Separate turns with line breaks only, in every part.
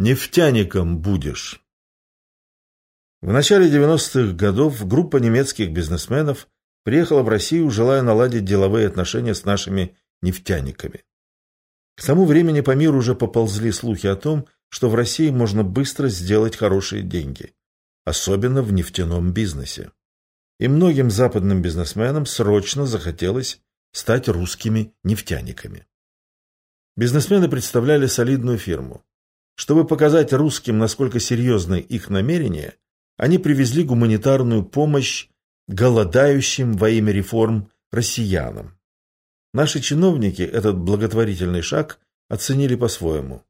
Нефтяником будешь. В начале 90-х годов группа немецких бизнесменов приехала в Россию, желая наладить деловые отношения с нашими нефтяниками. К тому времени по миру уже поползли слухи о том, что в России можно быстро сделать хорошие деньги, особенно в нефтяном бизнесе. И многим западным бизнесменам срочно захотелось стать русскими нефтяниками. Бизнесмены представляли солидную фирму. Чтобы показать русским, насколько серьезны их намерения, они привезли гуманитарную помощь голодающим во имя реформ россиянам. Наши чиновники этот благотворительный шаг оценили по-своему.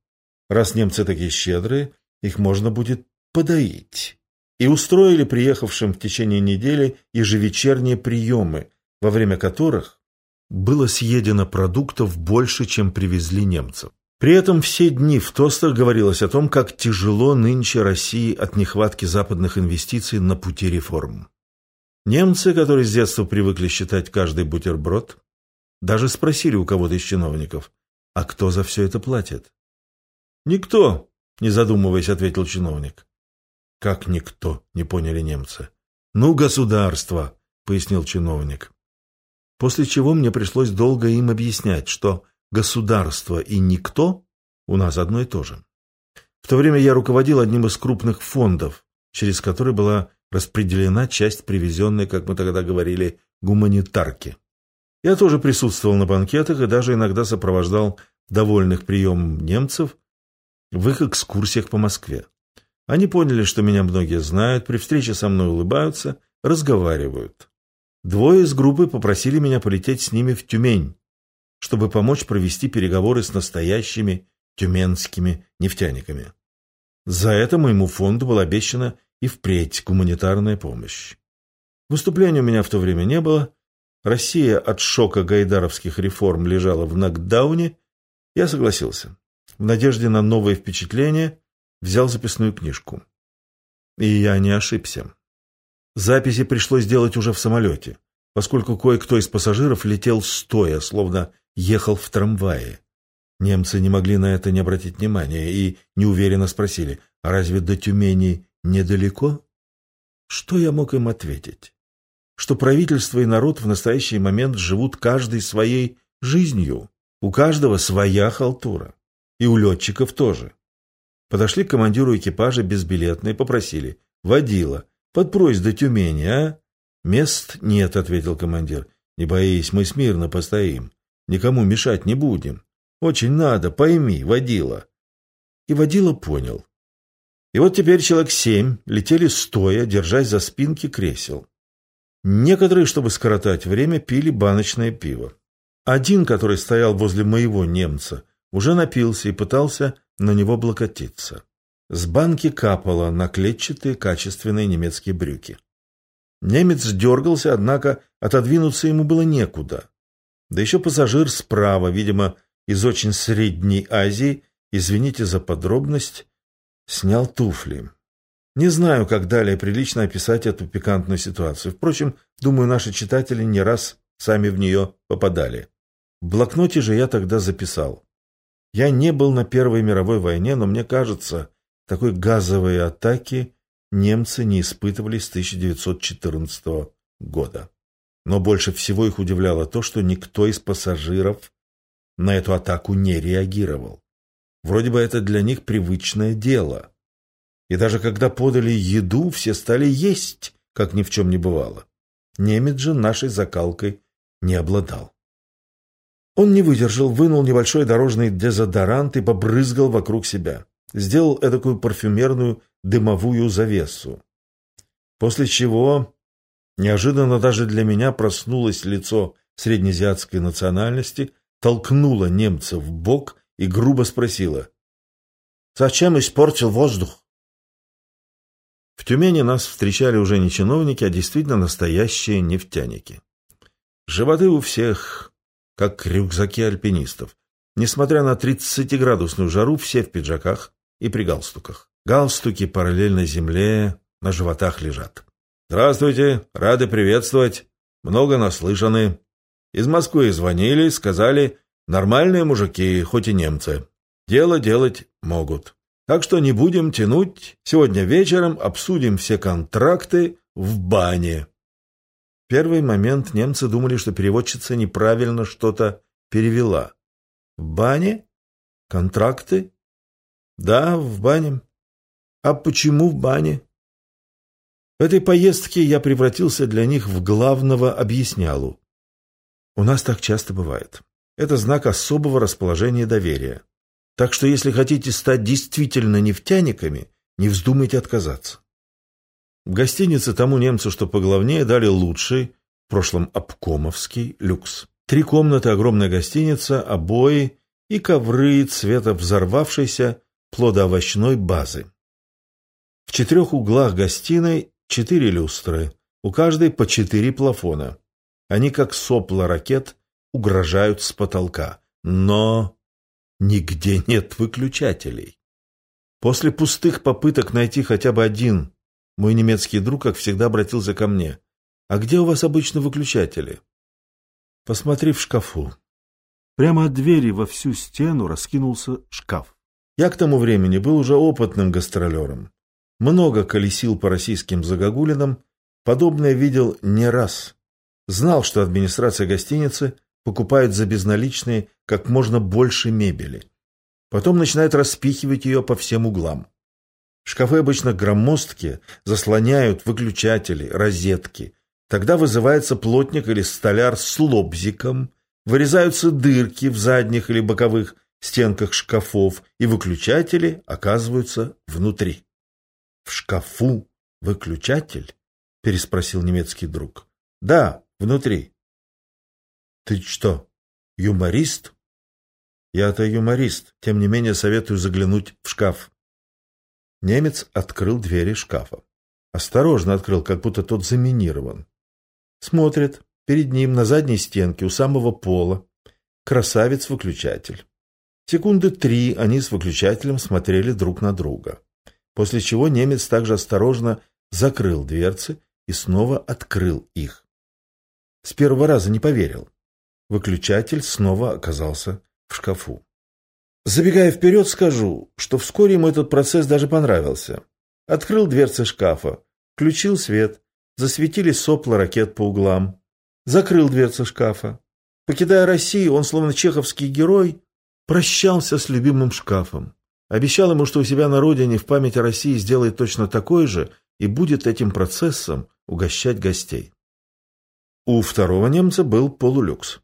Раз немцы такие щедрые, их можно будет подоить. И устроили приехавшим в течение недели ежевечерние приемы, во время которых было съедено продуктов больше, чем привезли немцев. При этом все дни в тостах говорилось о том, как тяжело нынче России от нехватки западных инвестиций на пути реформ. Немцы, которые с детства привыкли считать каждый бутерброд, даже спросили у кого-то из чиновников, а кто за все это платит? «Никто», — не задумываясь, ответил чиновник. «Как никто?» — не поняли немцы. «Ну, государство», — пояснил чиновник. После чего мне пришлось долго им объяснять, что государство и никто у нас одно и то же. В то время я руководил одним из крупных фондов, через который была распределена часть привезенной, как мы тогда говорили, гуманитарки. Я тоже присутствовал на банкетах и даже иногда сопровождал довольных приемом немцев в их экскурсиях по Москве. Они поняли, что меня многие знают, при встрече со мной улыбаются, разговаривают. Двое из группы попросили меня полететь с ними в Тюмень, чтобы помочь провести переговоры с настоящими тюменскими нефтяниками. За это моему фонду была обещана и впредь гуманитарная помощь. Выступления у меня в то время не было. Россия от шока гайдаровских реформ лежала в нокдауне. Я согласился. В надежде на новые впечатления взял записную книжку. И я не ошибся. Записи пришлось делать уже в самолете, поскольку кое-кто из пассажиров летел стоя, словно ехал в трамвае. Немцы не могли на это не обратить внимания и неуверенно спросили, а разве до Тюмени недалеко? Что я мог им ответить? Что правительство и народ в настоящий момент живут каждой своей жизнью. У каждого своя халтура. И у летчиков тоже. Подошли к командиру экипажа безбилетно и попросили. «Водила, подпрось до Тюмени, а?» «Мест нет», — ответил командир. «Не боись, мы смирно постоим. Никому мешать не будем. Очень надо, пойми, водила». И водила понял. И вот теперь человек семь летели стоя, держась за спинки кресел. Некоторые, чтобы скоротать время, пили баночное пиво. Один, который стоял возле моего немца, уже напился и пытался на него облокотиться. С банки капало на клетчатые качественные немецкие брюки. Немец дергался, однако отодвинуться ему было некуда. Да еще пассажир справа, видимо, из очень средней Азии, извините за подробность, снял туфли. Не знаю, как далее прилично описать эту пикантную ситуацию. Впрочем, думаю, наши читатели не раз сами в нее попадали. В блокноте же я тогда записал. Я не был на Первой мировой войне, но мне кажется, такой газовой атаки немцы не испытывали с 1914 года. Но больше всего их удивляло то, что никто из пассажиров на эту атаку не реагировал. Вроде бы это для них привычное дело. И даже когда подали еду, все стали есть, как ни в чем не бывало. Немец же нашей закалкой не обладал. Он не выдержал, вынул небольшой дорожный дезодорант и побрызгал вокруг себя. Сделал эдакую парфюмерную дымовую завесу. После чего, неожиданно даже для меня, проснулось лицо среднеазиатской национальности, толкнуло немца в бок и грубо спросила. «Зачем испортил воздух?» В Тюмени нас встречали уже не чиновники, а действительно настоящие нефтяники. Животы у всех как рюкзаки альпинистов. Несмотря на 30-градусную жару, все в пиджаках и при галстуках. Галстуки параллельно земле на животах лежат. «Здравствуйте! Рады приветствовать! Много наслышаны. Из Москвы звонили, сказали, нормальные мужики, хоть и немцы. Дело делать могут. Так что не будем тянуть. Сегодня вечером обсудим все контракты в бане. первый момент немцы думали, что переводчица неправильно что-то перевела. В бане? Контракты? Да, в бане. А почему в бане? Этой поездке я превратился для них в главного объяснялу. У нас так часто бывает. Это знак особого расположения доверия. Так что если хотите стать действительно нефтяниками, не вздумайте отказаться. В гостинице тому немцу, что поглавнее, дали лучший, в прошлом обкомовский, люкс. Три комнаты, огромная гостиница, обои и ковры цвета взорвавшейся плодоовощной базы. В четырех углах гостиной четыре люстры, у каждой по четыре плафона. Они, как сопла ракет, угрожают с потолка. Но нигде нет выключателей. После пустых попыток найти хотя бы один, мой немецкий друг, как всегда, обратился ко мне. «А где у вас обычно выключатели?» «Посмотри в шкафу». Прямо от двери во всю стену раскинулся шкаф. Я к тому времени был уже опытным гастролером. Много колесил по российским загогулинам, подобное видел не раз. Знал, что администрация гостиницы покупает за безналичные как можно больше мебели. Потом начинает распихивать ее по всем углам. Шкафы обычно громоздкие, заслоняют выключатели, розетки. Тогда вызывается плотник или столяр с лобзиком, вырезаются дырки в задних или боковых стенках шкафов, и выключатели оказываются внутри. «В шкафу выключатель?» – переспросил немецкий друг. «Да, внутри». «Ты что, юморист?» «Я-то юморист, тем не менее советую заглянуть в шкаф». Немец открыл двери шкафа. Осторожно открыл, как будто тот заминирован. Смотрит, перед ним на задней стенке у самого пола красавец-выключатель. Секунды три они с выключателем смотрели друг на друга после чего немец также осторожно закрыл дверцы и снова открыл их. С первого раза не поверил. Выключатель снова оказался в шкафу. Забегая вперед, скажу, что вскоре ему этот процесс даже понравился. Открыл дверцы шкафа, включил свет, засветились сопла ракет по углам. Закрыл дверцы шкафа. Покидая Россию, он, словно чеховский герой, прощался с любимым шкафом. Обещал ему, что у себя на родине в память о России сделает точно такой же и будет этим процессом угощать гостей. У второго немца был полулюкс.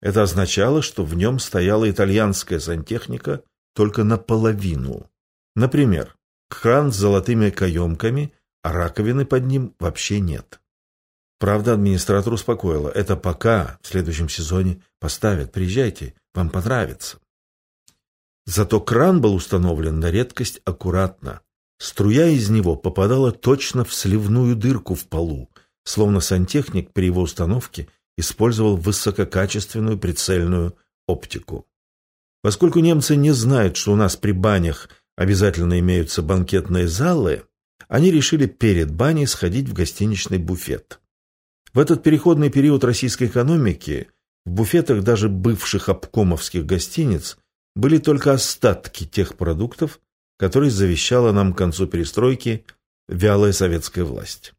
Это означало, что в нем стояла итальянская сантехника только наполовину. Например, кран с золотыми каемками, а раковины под ним вообще нет. Правда, администратор успокоила. Это пока, в следующем сезоне поставят. Приезжайте, вам понравится. Зато кран был установлен на редкость аккуратно. Струя из него попадала точно в сливную дырку в полу, словно сантехник при его установке использовал высококачественную прицельную оптику. Поскольку немцы не знают, что у нас при банях обязательно имеются банкетные залы, они решили перед баней сходить в гостиничный буфет. В этот переходный период российской экономики в буфетах даже бывших обкомовских гостиниц были только остатки тех продуктов, которые завещала нам к концу перестройки вялая советская власть.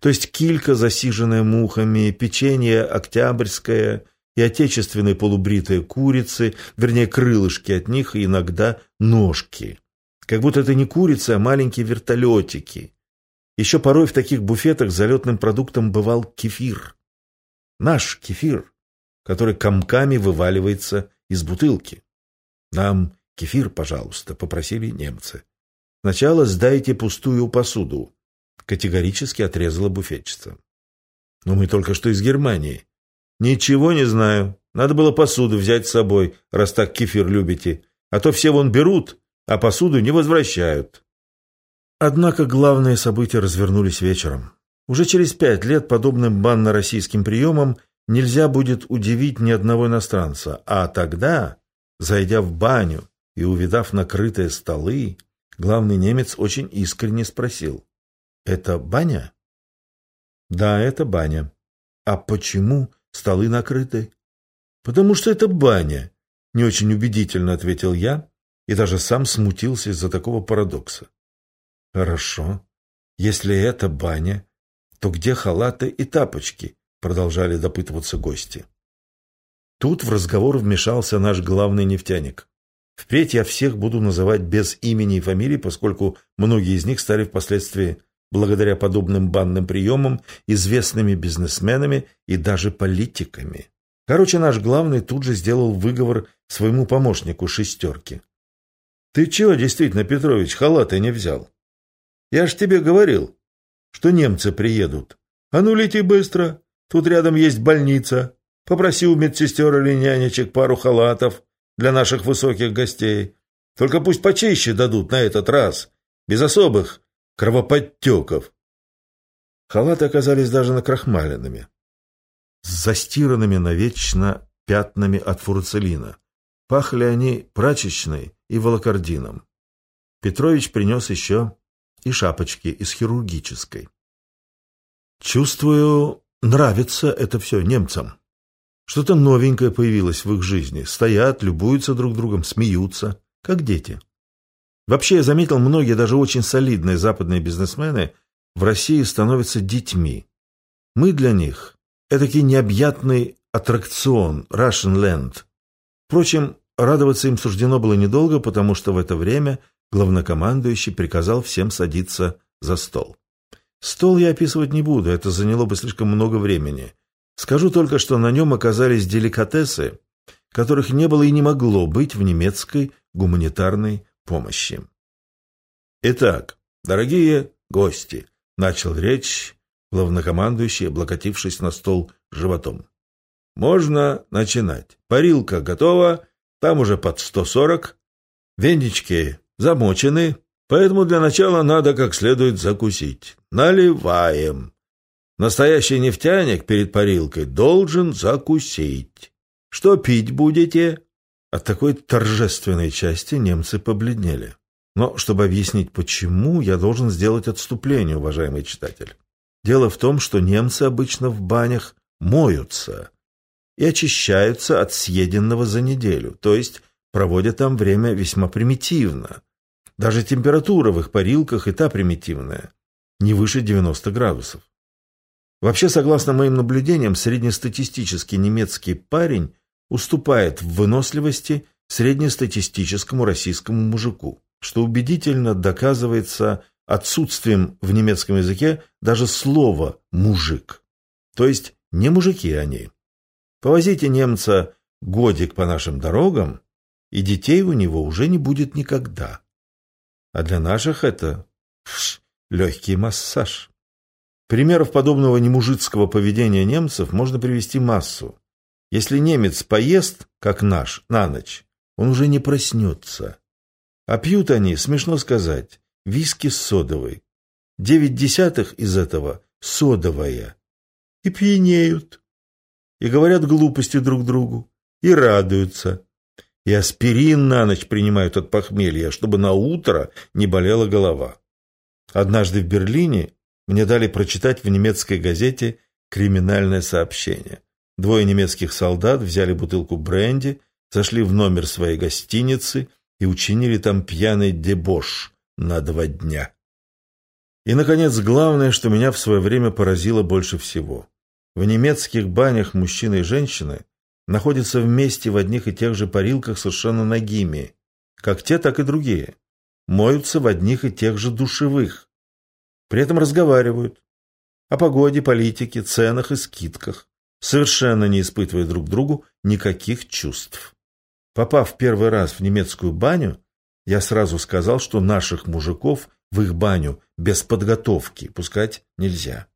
То есть килька, засиженная мухами, печенье октябрьское и отечественные полубритые курицы, вернее, крылышки от них и иногда ножки. Как будто это не курицы, а маленькие вертолетики. Еще порой в таких буфетах залетным продуктом бывал кефир. Наш кефир, который комками вываливается из бутылки. «Нам кефир, пожалуйста», — попросили немцы. «Сначала сдайте пустую посуду», — категорически отрезала буфетчица. «Но мы только что из Германии». «Ничего не знаю. Надо было посуду взять с собой, раз так кефир любите. А то все вон берут, а посуду не возвращают». Однако главные события развернулись вечером. Уже через пять лет подобным банно-российским приемом нельзя будет удивить ни одного иностранца, а тогда Зайдя в баню и увидав накрытые столы, главный немец очень искренне спросил. «Это баня?» «Да, это баня. А почему столы накрыты?» «Потому что это баня», — не очень убедительно ответил я и даже сам смутился из-за такого парадокса. «Хорошо. Если это баня, то где халаты и тапочки?» продолжали допытываться гости. Тут в разговор вмешался наш главный нефтяник. Впредь я всех буду называть без имени и фамилии, поскольку многие из них стали впоследствии, благодаря подобным банным приемам, известными бизнесменами и даже политиками. Короче, наш главный тут же сделал выговор своему помощнику шестерки. «Ты чего, действительно, Петрович, халаты не взял? Я ж тебе говорил, что немцы приедут. А ну, лети быстро, тут рядом есть больница. Попроси у медсестер или нянечек пару халатов для наших высоких гостей. Только пусть почище дадут на этот раз, без особых кровоподтеков». Халаты оказались даже накрахмаленными, с застиранными навечно пятнами от фурцелина. Пахли они прачечной и волокордином. Петрович принес еще и шапочки из хирургической. Чувствую, нравится это все немцам. Что-то новенькое появилось в их жизни. Стоят, любуются друг другом, смеются, как дети. Вообще, я заметил, многие, даже очень солидные западные бизнесмены в России становятся детьми. Мы для них – этакий необъятный аттракцион, Russian Land. Впрочем, радоваться им суждено было недолго, потому что в это время главнокомандующий приказал всем садиться за стол. Стол я описывать не буду, это заняло бы слишком много времени. Скажу только, что на нем оказались деликатесы, которых не было и не могло быть в немецкой гуманитарной помощи. «Итак, дорогие гости», — начал речь главнокомандующий, облокотившись на стол животом. «Можно начинать. Парилка готова, там уже под 140. Венички замочены, поэтому для начала надо как следует закусить. Наливаем. Настоящий нефтяник перед парилкой должен закусить. Что пить будете? От такой торжественной части немцы побледнели. Но, чтобы объяснить почему, я должен сделать отступление, уважаемый читатель. Дело в том, что немцы обычно в банях моются и очищаются от съеденного за неделю, то есть проводят там время весьма примитивно. Даже температура в их парилках и та примитивная, не выше 90 градусов. Вообще, согласно моим наблюдениям, среднестатистический немецкий парень уступает в выносливости среднестатистическому российскому мужику, что убедительно доказывается отсутствием в немецком языке даже слова «мужик». То есть не мужики они. Повозите немца годик по нашим дорогам, и детей у него уже не будет никогда. А для наших это пш, легкий массаж. Примеров подобного немужицкого поведения немцев можно привести массу. Если немец поест, как наш, на ночь, он уже не проснется. А пьют они, смешно сказать, виски с содовой. Девять десятых из этого содовая. И пьянеют и говорят глупости друг другу, и радуются. И аспирин на ночь принимают от похмелья, чтобы на утро не болела голова. Однажды в Берлине мне дали прочитать в немецкой газете криминальное сообщение. Двое немецких солдат взяли бутылку бренди, зашли в номер своей гостиницы и учинили там пьяный дебош на два дня. И, наконец, главное, что меня в свое время поразило больше всего. В немецких банях мужчины и женщины находятся вместе в одних и тех же парилках совершенно нагими, как те, так и другие. Моются в одних и тех же душевых. При этом разговаривают о погоде, политике, ценах и скидках, совершенно не испытывая друг другу никаких чувств. Попав первый раз в немецкую баню, я сразу сказал, что наших мужиков в их баню без подготовки пускать нельзя.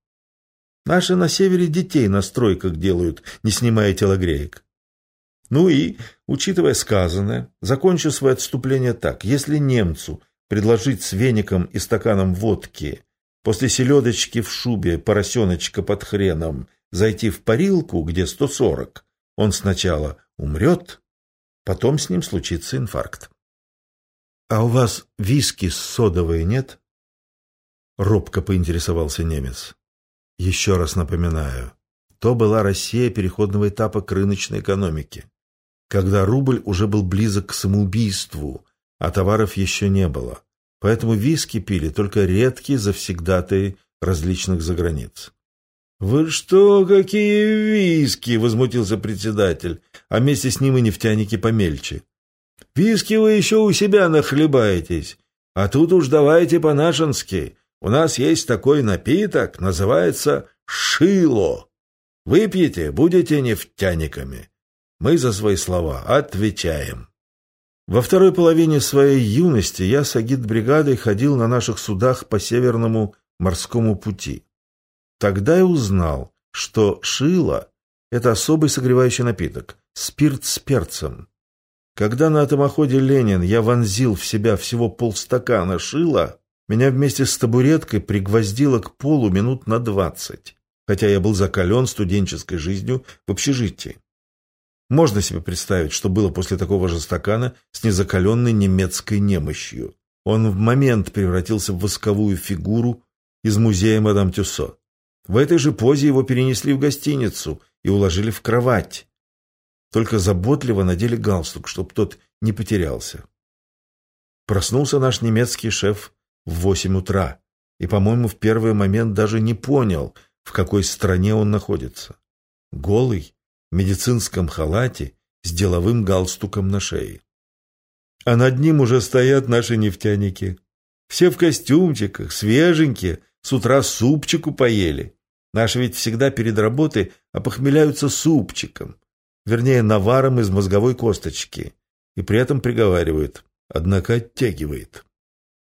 Наши на севере детей на стройках делают, не снимая телогреек. Ну и, учитывая сказанное, закончу свое отступление так. Если немцу предложить с веником и стаканом водки после селедочки в шубе поросеночка под хреном зайти в парилку, где 140, он сначала умрет, потом с ним случится инфаркт. — А у вас виски с содовой нет? — робко поинтересовался немец. Еще раз напоминаю, то была Россия переходного этапа к рыночной экономике, когда рубль уже был близок к самоубийству, а товаров еще не было. Поэтому виски пили только редкие завсегдатые различных заграниц. «Вы что, какие виски!» — возмутился председатель, а вместе с ним и нефтяники помельче. «Виски вы еще у себя нахлебаетесь, а тут уж давайте по-нашенски. У нас есть такой напиток, называется шило. Выпьете, будете нефтяниками. Мы за свои слова отвечаем». Во второй половине своей юности я с агит-бригадой ходил на наших судах по Северному морскому пути. Тогда я узнал, что шило – это особый согревающий напиток, спирт с перцем. Когда на атомоходе «Ленин» я вонзил в себя всего полстакана шила, меня вместе с табуреткой пригвоздило к полу минут на двадцать, хотя я был закален студенческой жизнью в общежитии. Можно себе представить, что было после такого же стакана с незакаленной немецкой немощью. Он в момент превратился в восковую фигуру из музея мадам Тюссо. В этой же позе его перенесли в гостиницу и уложили в кровать. Только заботливо надели галстук, чтоб тот не потерялся. Проснулся наш немецкий шеф в восемь утра и, по-моему, в первый момент даже не понял, в какой стране он находится. Голый, медицинском халате, с деловым галстуком на шее. А над ним уже стоят наши нефтяники. Все в костюмчиках, свеженькие, с утра супчику поели. Наши ведь всегда перед работой опохмеляются супчиком, вернее, наваром из мозговой косточки, и при этом приговаривают, однако оттягивает.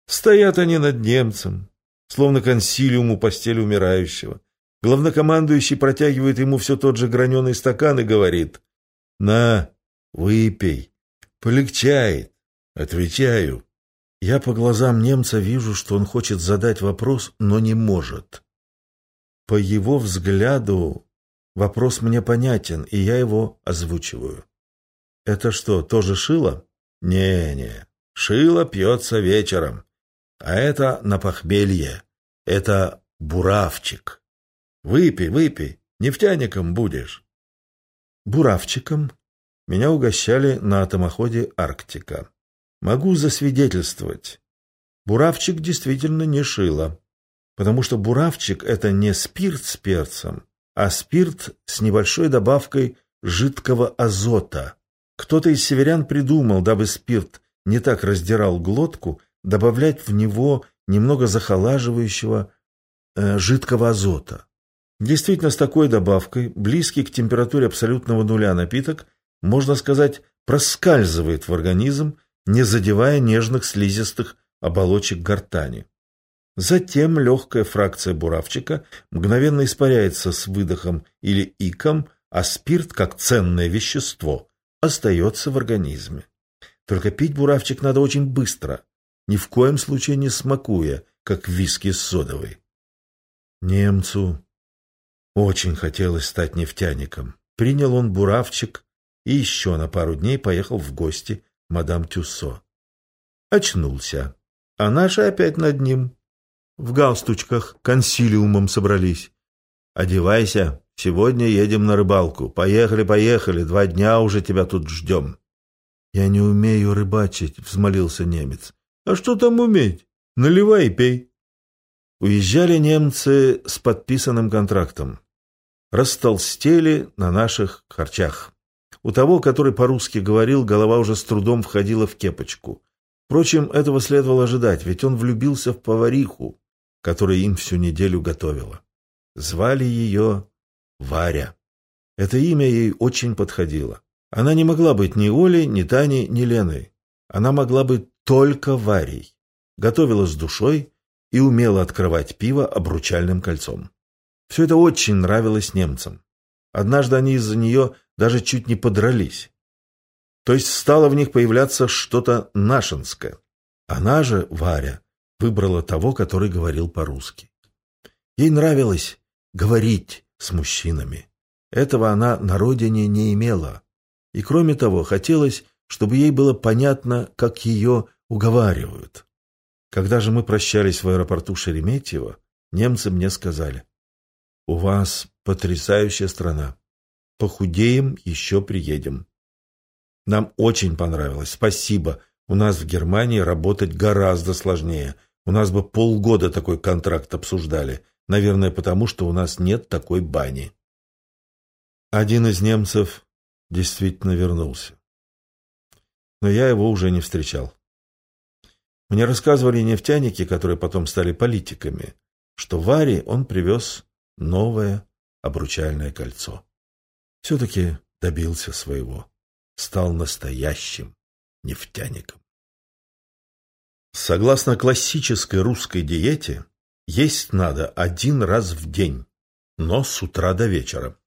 Стоят они над немцем, словно консилиум у постели умирающего. Главнокомандующий протягивает ему все тот же граненый стакан и говорит, «На, выпей, полегчает». Отвечаю. Я по глазам немца вижу, что он хочет задать вопрос, но не может. По его взгляду вопрос мне понятен, и я его озвучиваю. Это что, тоже шило? Не-не, шило пьется вечером. А это на похмелье. Это буравчик. Выпей, выпей, нефтяником будешь. Буравчиком меня угощали на атомоходе «Арктика». Могу засвидетельствовать. Буравчик действительно не шило потому что буравчик – это не спирт с перцем, а спирт с небольшой добавкой жидкого азота. Кто-то из северян придумал, дабы спирт не так раздирал глотку, добавлять в него немного захолаживающего э, жидкого азота. Действительно, с такой добавкой, близкий к температуре абсолютного нуля напиток, можно сказать, проскальзывает в организм, не задевая нежных слизистых оболочек гортани. Затем легкая фракция буравчика мгновенно испаряется с выдохом или иком, а спирт, как ценное вещество, остается в организме. Только пить буравчик надо очень быстро, ни в коем случае не смакуя, как виски с содовой. Немцу очень хотелось стать нефтяником. Принял он буравчик и еще на пару дней поехал в гости мадам Тюссо. Очнулся, а наши опять над ним в галстучках консилиумом собрались. Одевайся, сегодня едем на рыбалку. Поехали, поехали, два дня уже тебя тут ждем. Я не умею рыбачить, взмолился немец. А что там уметь? Наливай и пей. Уезжали немцы с подписанным контрактом. Растолстели на наших харчах. У того, который по-русски говорил, голова уже с трудом входила в кепочку. Впрочем, этого следовало ожидать, ведь он влюбился в повариху, которая им всю неделю готовила. Звали ее Варя. Это имя ей очень подходило. Она не могла быть ни Олей, ни Таней, ни Леной. Она могла быть только Варей. Готовила с душой и умела открывать пиво обручальным кольцом. Все это очень нравилось немцам. Однажды они из-за нее даже чуть не подрались. То есть стало в них появляться что-то нашинское. Она же, Варя, выбрала того, который говорил по-русски. Ей нравилось говорить с мужчинами. Этого она на родине не имела. И кроме того, хотелось, чтобы ей было понятно, как ее уговаривают. Когда же мы прощались в аэропорту Шереметьево, немцы мне сказали, «У вас потрясающая страна. Похудеем, еще приедем». Нам очень понравилось. Спасибо. У нас в Германии работать гораздо сложнее. У нас бы полгода такой контракт обсуждали. Наверное, потому что у нас нет такой бани. Один из немцев действительно вернулся. Но я его уже не встречал. Мне рассказывали нефтяники, которые потом стали политиками, что Варе он привез новое обручальное кольцо. Все-таки добился своего, стал настоящим нефтяником. Согласно классической русской диете, есть надо один раз в день, но с утра до вечера.